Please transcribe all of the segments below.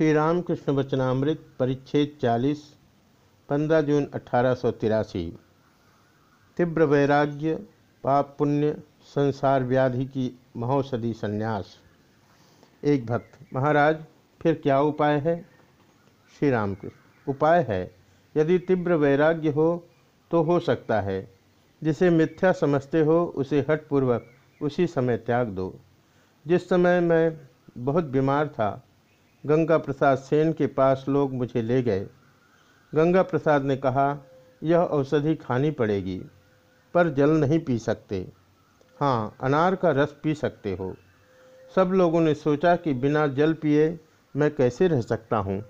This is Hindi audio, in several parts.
श्री रामकृष्ण वचनामृत परिच्छेद 40 15 जून अठारह तीव्र वैराग्य, पाप पुण्य, संसार व्याधि की महौषधि संन्यास। एक भक्त, महाराज, फिर क्या उपाय है? श्री रामकृष्ण उपाय है, यदि तीव्र वैराग्य हो तो हो सकता है। जिसे मिथ्या समझते हो, उसे हटपूर्वक उसी समय त्याग दो। जिस समय मैं बहुत बीमार था गंगा प्रसाद सेन के पास लोग मुझे ले गए। गंगा प्रसाद ने कहा, यह औषधि खानी पड़ेगी, पर जल नहीं पी सकते। हाँ अनार का रस पी सकते हो। सब लोगों ने सोचा कि बिना जल पिए मैं कैसे रह सकता हूँ।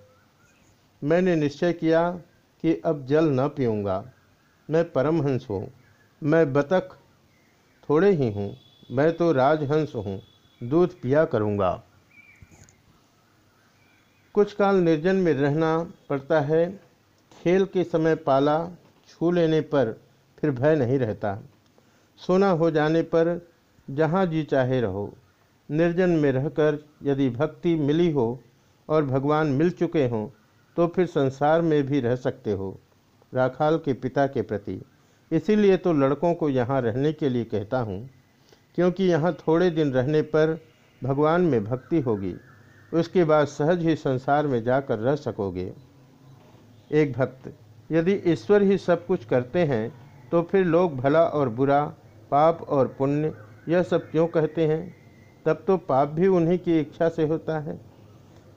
मैंने निश्चय किया कि अब जल न पीऊँगा। मैं परमहंस हूँ। मैं बतख थोड़े ही हूँ। मैं तो राजहंस हूँ। दूध पिया करूँगा। कुछ काल निर्जन में रहना पड़ता है, खेल के समय पाला छू लेने पर फिर भय नहीं रहता। सोना हो जाने पर जहाँ जी चाहे रहो। निर्जन में रहकर यदि भक्ति मिली हो और भगवान मिल चुके हों तो फिर संसार में भी रह सकते हो, राखाल के पिता के प्रति। इसीलिए तो लड़कों को यहाँ रहने के लिए कहता हूँ, क्योंकि यहाँ थोड़े दिन रहने पर भगवान में भक्ति होगी। उसके बाद सहज ही संसार में जाकर रह सकोगे। एक भक्त, यदि ईश्वर ही सब कुछ करते हैं तो फिर लोग भला और बुरा, पाप और पुण्य, यह सब क्यों कहते हैं? तब तो पाप भी उन्हीं की इच्छा से होता है।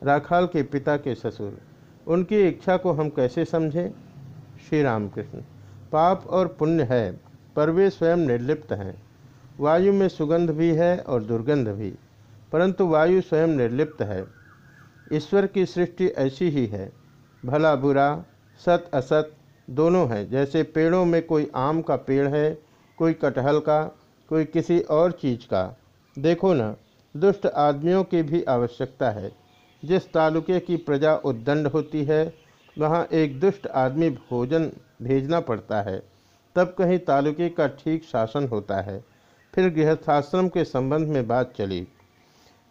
राखाल के पिता के ससुर, उनकी इच्छा को हम कैसे समझें? श्री रामकृष्ण पाप और पुण्य है, पर वे स्वयं निर्लिप्त हैं। वायु में सुगंध भी है और दुर्गंध भी। परंतु वायु स्वयं निर्लिप्त है। ईश्वर की सृष्टि ऐसी ही है। भला बुरा, सत असत दोनों हैं। जैसे पेड़ों में कोई आम का पेड़ है, कोई कटहल का, कोई किसी और चीज़ का। देखो ना, दुष्ट आदमियों की भी आवश्यकता है। जिस तालुके की प्रजा उद्दंड होती है, वहाँ एक दुष्ट आदमी भोजन भेजना पड़ता है। तब कहीं तालुके का ठीक शासन होता है। फिर गृहस्थाश्रम के संबंध में बात चली।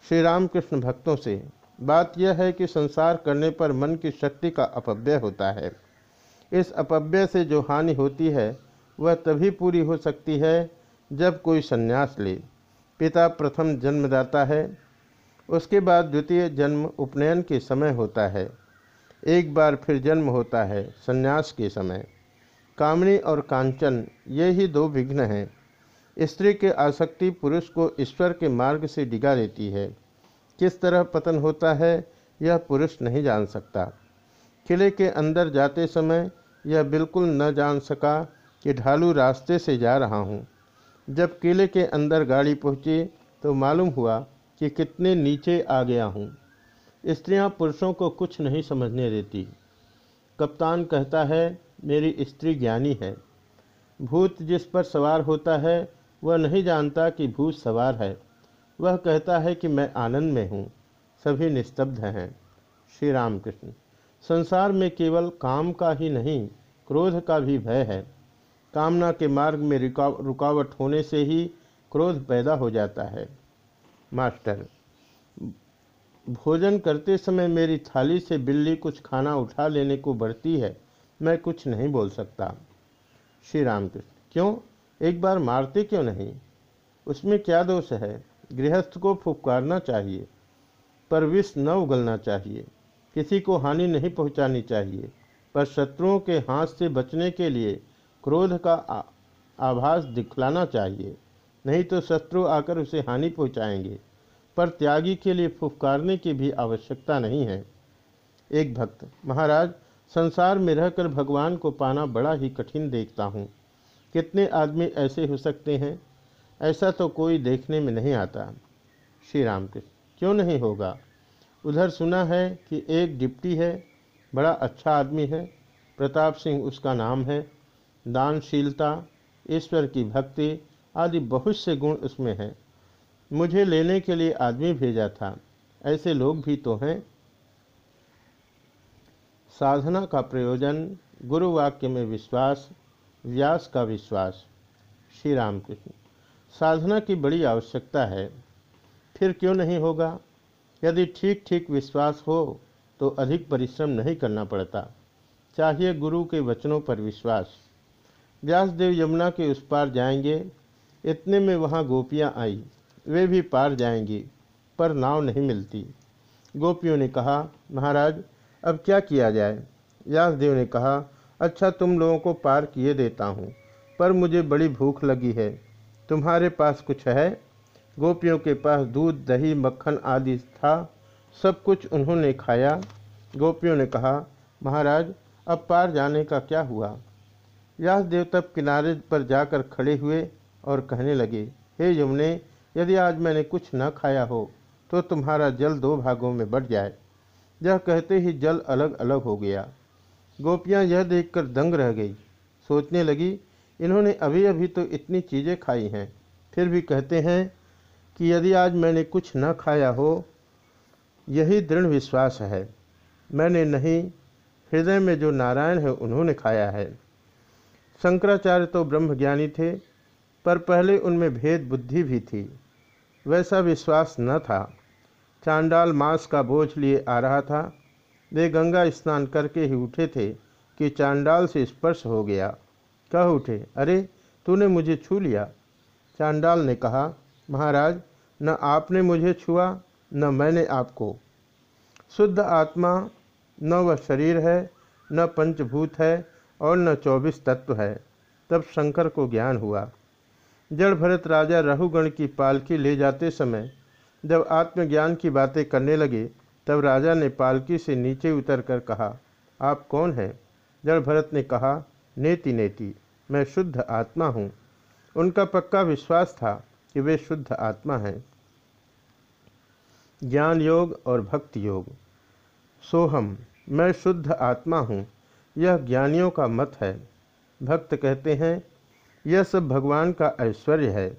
श्री रामकृष्ण भक्तों से, बात यह है कि संसार करने पर मन की शक्ति का अपव्यय होता है। इस अपव्यय से जो हानि होती है, वह तभी पूरी हो सकती है, जब कोई संन्यास ले। पिता प्रथम जन्मदाता है, उसके बाद द्वितीय जन्म उपनयन के समय होता है। एक बार फिर जन्म होता है, संन्यास के समय। कामणी और कांचन, ये ही दो विघ्न हैं। स्त्री के आसक्ति पुरुष को ईश्वर के मार्ग से डिगा देती है। किस तरह पतन होता है, यह पुरुष नहीं जान सकता। किले के अंदर जाते समय यह बिल्कुल न जान सका कि ढालू रास्ते से जा रहा हूँ। जब किले के अंदर गाड़ी पहुँची तो मालूम हुआ कि कितने नीचे आ गया हूँ। स्त्रियाँ पुरुषों को कुछ नहीं समझने देती। कप्तान कहता है, मेरी स्त्री ज्ञानी है। भूत जिस पर सवार होता है वह नहीं जानता कि भूत सवार है। वह कहता है कि मैं आनंद में हूँ। सभी निस्तब्ध हैं। श्री रामकृष्ण। संसार में केवल काम का ही नहीं, क्रोध का भी भय है। कामना के मार्ग में रुकावट होने से ही क्रोध पैदा हो जाता है। मास्टर। भोजन करते समय मेरी थाली से बिल्ली कुछ खाना उठा लेने को बढ़ती है। मैं कुछ नहीं बोल सकता। श्री रामकृष्ण। क्यों? एक बार मारते क्यों नहीं? उसमें क्या दोष है? गृहस्थ को फुफकारना चाहिए पर विष न उगलना चाहिए, किसी को हानि नहीं पहुंचानी चाहिए, पर शत्रुओं के हाथ से बचने के लिए क्रोध का आभास दिखलाना चाहिए, नहीं तो शत्रु आकर उसे हानि पहुंचाएँगे, पर त्यागी के लिए फुफकारने की भी आवश्यकता नहीं है। एक भक्त, महाराज, संसार में रहकर भगवान को पाना बड़ा ही कठिन देखता हूँ। कितने आदमी ऐसे हो सकते हैं? ऐसा तो कोई देखने में नहीं आता। श्री राम कृष्ण क्यों नहीं होगा? उधर सुना है कि एक डिप्टी है, बड़ा अच्छा आदमी है। प्रताप सिंह उसका नाम है। दानशीलता, ईश्वर की भक्ति आदि बहुत से गुण उसमें हैं। मुझे लेने के लिए आदमी भेजा था। ऐसे लोग भी तो हैं। साधना का प्रयोजन गुरु वाक्य में विश्वास व्यास का विश्वास। श्री रामकृष्ण, साधना की बड़ी आवश्यकता है, फिर क्यों नहीं होगा? यदि ठीक ठीक विश्वास हो तो अधिक परिश्रम नहीं करना पड़ता। चाहिए गुरु के वचनों पर विश्वास। व्यासदेव यमुना के उस पार जाएँगे। इतने में वहाँ गोपियाँ आई। वे भी पार जाएँगी, पर नाव नहीं मिलती। गोपियों ने कहा, महाराज, अब क्या किया जाए? व्यासदेव ने कहा अच्छा तुम लोगों को पार किए देता हूँ, पर मुझे बड़ी भूख लगी है। तुम्हारे पास कुछ है? गोपियों के पास दूध, दही, मक्खन आदि था, सब कुछ उन्होंने खाया। गोपियों ने कहा, महाराज, अब पार जाने का क्या हुआ? व्यासदेव तब किनारे पर जाकर खड़े हुए और कहने लगे, हे यमुने, यदि आज मैंने कुछ न खाया हो तो तुम्हारा जल दो भागों में बढ़ जाए। यह कहते ही जल अलग अलग हो गया। गोपियाँ यह देखकर दंग रह गई। सोचने लगी, इन्होंने अभी अभी तो इतनी चीज़ें खाई हैं। फिर भी कहते हैं कि यदि आज मैंने कुछ न खाया हो, यही दृढ़ विश्वास है। मैंने नहीं, हृदय में जो नारायण है उन्होंने खाया है। शंकराचार्य तो ब्रह्मज्ञानी थे, पर पहले उनमें भेद बुद्धि भी थी। वैसा विश्वास न था। चांडाल मांस का बोझ लिए आ रहा था। वे गंगा स्नान करके ही उठे थे कि चांडाल से स्पर्श हो गया। कह उठे, अरे, तूने मुझे छू लिया। चांडाल ने कहा, महाराज, न आपने मुझे छुआ, न मैंने आपको। शुद्ध आत्मा न वह शरीर है, न पंचभूत है और न चौबीस तत्व है। तब शंकर को ज्ञान हुआ। जड़ भरत राजा रहुगण की पालकी ले जाते समय जब आत्मज्ञान की बातें करने लगे तब राजा ने पालकी से नीचे उतरकर कहा, आप कौन हैं? जड़ भरत ने कहा, नेति नेति, मैं शुद्ध आत्मा हूँ। उनका पक्का विश्वास था कि वे शुद्ध आत्मा हैं। ज्ञान योग और भक्ति योग। सोहम, मैं शुद्ध आत्मा हूँ, यह ज्ञानियों का मत है। भक्त कहते हैं, यह सब भगवान का ऐश्वर्य है।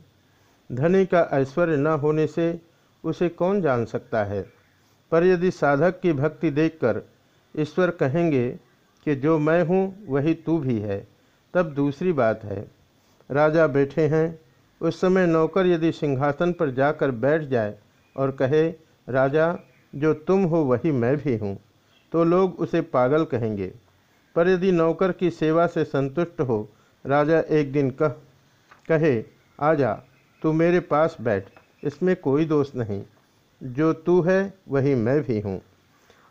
धनी का ऐश्वर्य न होने से उसे कौन जान सकता है? पर यदि साधक की भक्ति देखकर ईश्वर कहेंगे कि जो मैं हूँ, वही तू भी है, तब दूसरी बात है। राजा बैठे हैं। उस समय नौकर यदि सिंहासन पर जाकर बैठ जाए और कहे, राजा, जो तुम हो, वही मैं भी हूँ तो लोग उसे पागल कहेंगे। पर यदि नौकर की सेवा से संतुष्ट हो, राजा एक दिन कह, कहे आजा तू मेरे पास बैठ, इसमें कोई दोष नहीं। जो तू है, वही मैं भी हूँ।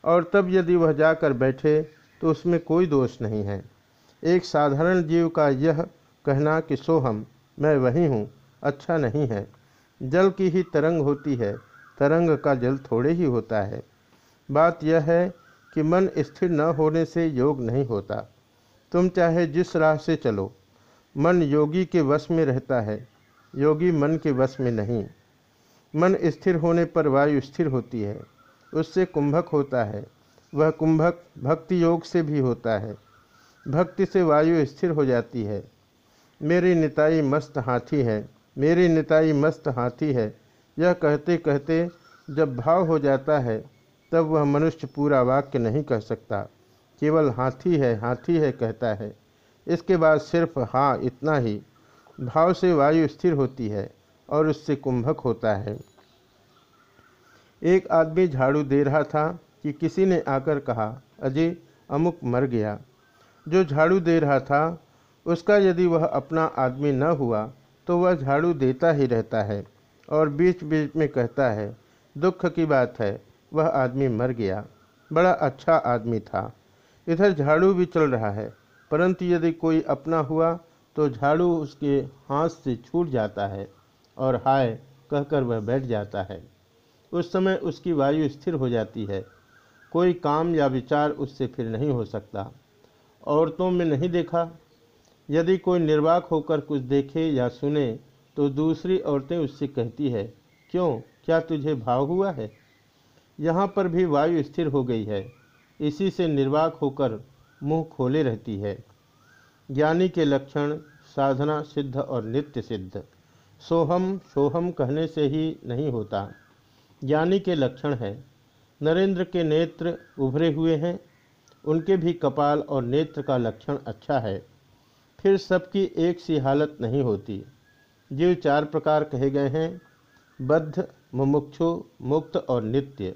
और तब यदि वह जाकर बैठे तो उसमें कोई दोष नहीं है। एक साधारण जीव का यह कहना कि सोहम मैं वही हूँ अच्छा नहीं है। जल की ही तरंग होती है, तरंग का जल थोड़े ही होता है। बात यह है कि मन स्थिर न होने से योग नहीं होता। तुम चाहे जिस राह से चलो, मन योगी के वश में रहता है, योगी मन के वश में नहीं। मन स्थिर होने पर वायु स्थिर होती है। उससे कुंभक होता है। वह कुंभक भक्ति योग से भी होता है। भक्ति से वायु स्थिर हो जाती है। मेरी निताई मस्त हाथी है। मेरी निताई मस्त हाथी है। यह कहते कहते जब भाव हो जाता है, तब वह मनुष्य पूरा वाक्य नहीं कह सकता। केवल हाथी है हाथी है कहता है। इसके बाद सिर्फ़ हाँ इतना ही। भाव से वायु स्थिर होती है। और उससे कुंभक होता है। एक आदमी झाड़ू दे रहा था कि किसी ने आकर कहा, अजय, अमुक मर गया। जो झाड़ू दे रहा था, उसका यदि वह अपना आदमी न हुआ तो वह झाड़ू देता ही रहता है और बीच बीच में कहता है, दुख की बात है, वह आदमी मर गया। बड़ा अच्छा आदमी था। इधर झाड़ू भी चल रहा है, परंतु यदि कोई अपना हुआ तो झाड़ू उसके हाथ से छूट जाता है। और हाय कहकर वह बैठ जाता है। उस समय उसकी वायु स्थिर हो जाती है। कोई काम या विचार उससे फिर नहीं हो सकता। औरतों में नहीं देखा। यदि कोई निर्वाक होकर कुछ देखे या सुने तो दूसरी औरतें उससे कहती है, क्यों? क्या तुझे भाव हुआ है? यहाँ पर भी वायु स्थिर हो गई है। इसी से निर्वाक होकर मुँह खोले रहती है। ज्ञानी के लक्षण साधना सिद्ध और नित्य सिद्ध। सोहम सोहम कहने से ही नहीं होता। ज्ञानी के लक्षण है। नरेंद्र के नेत्र उभरे हुए हैं। उनके भी कपाल और नेत्र का लक्षण अच्छा है। फिर सबकी एक सी हालत नहीं होती। जीव चार प्रकार कहे गए हैं। बद्ध, मुमुक्षु, मुक्त और नित्य।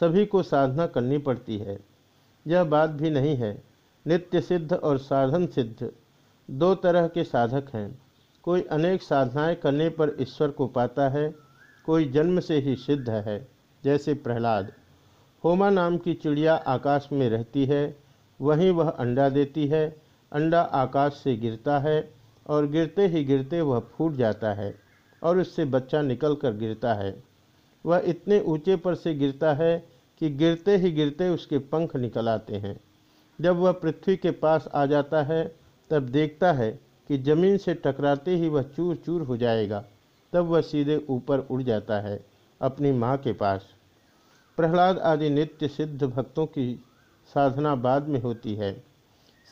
सभी को साधना करनी पड़ती है। यह बात भी नहीं है। नित्य सिद्ध और साधन सिद्ध। दो तरह के साधक हैं। कोई अनेक साधनाएँ करने पर ईश्वर को पाता है, कोई जन्म से ही सिद्ध है, जैसे प्रहलाद। होमा नाम की चिड़िया आकाश में रहती है, वहीं वह अंडा देती है, अंडा आकाश से गिरता है, और गिरते ही गिरते वह फूट जाता है, और उससे बच्चा निकल कर गिरता है। वह इतने ऊँचे पर से गिरता है कि गिरते ही गिरते उसके पंख निकल आते हैं। जब वह पृथ्वी के पास आ जाता है, तब देखता है कि ज़मीन से टकराते ही वह चूर चूर हो जाएगा, तब वह सीधे ऊपर उड़ जाता है अपनी माँ के पास। प्रहलाद आदि नित्य सिद्ध भक्तों की साधना बाद में होती है।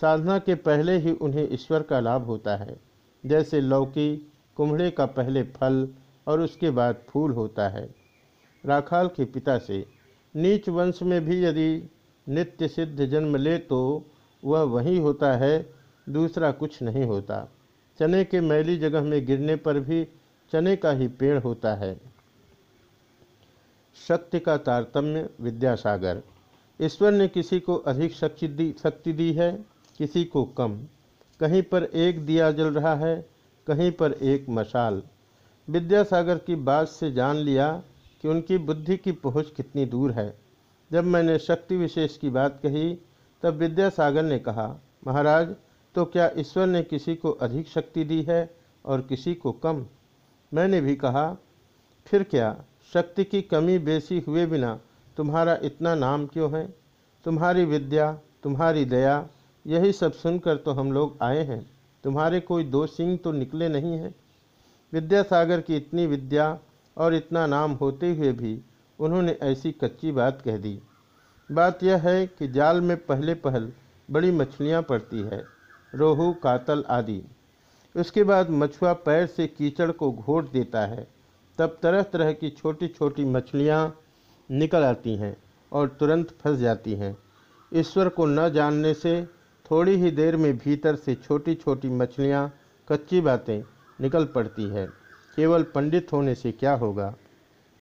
साधना के पहले ही उन्हें ईश्वर का लाभ होता है। जैसे लौकी, कुम्हड़े का पहले फल और उसके बाद फूल होता है। राखाल के पिता से, नीच वंश में भी यदि नित्य सिद्ध जन्म ले तो वह वही होता है दूसरा कुछ नहीं होता। चने के मैली जगह में गिरने पर भी चने का ही पेड़ होता है। शक्ति का तारतम्य, विद्यासागर। ईश्वर ने किसी को अधिक शक्ति दी शक्ति दी है, किसी को कम। कहीं पर एक दिया जल रहा है, कहीं पर एक मशाल। विद्यासागर की बात से जान लिया कि उनकी बुद्धि की पहुँच कितनी दूर है। जब मैंने शक्ति विशेष की बात कही, तब विद्यासागर ने कहा, महाराज तो क्या ईश्वर ने किसी को अधिक शक्ति दी है और किसी को कम? मैंने भी कहा, फिर क्या? शक्ति की कमी बेसी हुए बिना तुम्हारा इतना नाम क्यों है? तुम्हारी विद्या, तुम्हारी दया, यही सब सुनकर तो हम लोग आए हैं। तुम्हारे कोई दो सिंह तो निकले नहीं हैं। विद्यासागर की इतनी विद्या और इतना नाम होते हुए भी उन्होंने ऐसी कच्ची बात कह दी। बात यह है कि जाल में पहले पहल बड़ी मछलियाँ पड़ती है। रोहू, कातल आदि। उसके बाद मछुआ पैर से कीचड़ को घोट देता है। तब तरह तरह की छोटी छोटी मछलियाँ निकल आती हैं और तुरंत फंस जाती हैं। ईश्वर को न जानने से थोड़ी ही देर में भीतर से छोटी छोटी मछलियाँ, कच्ची बातें निकल पड़ती है। केवल पंडित होने से क्या होगा?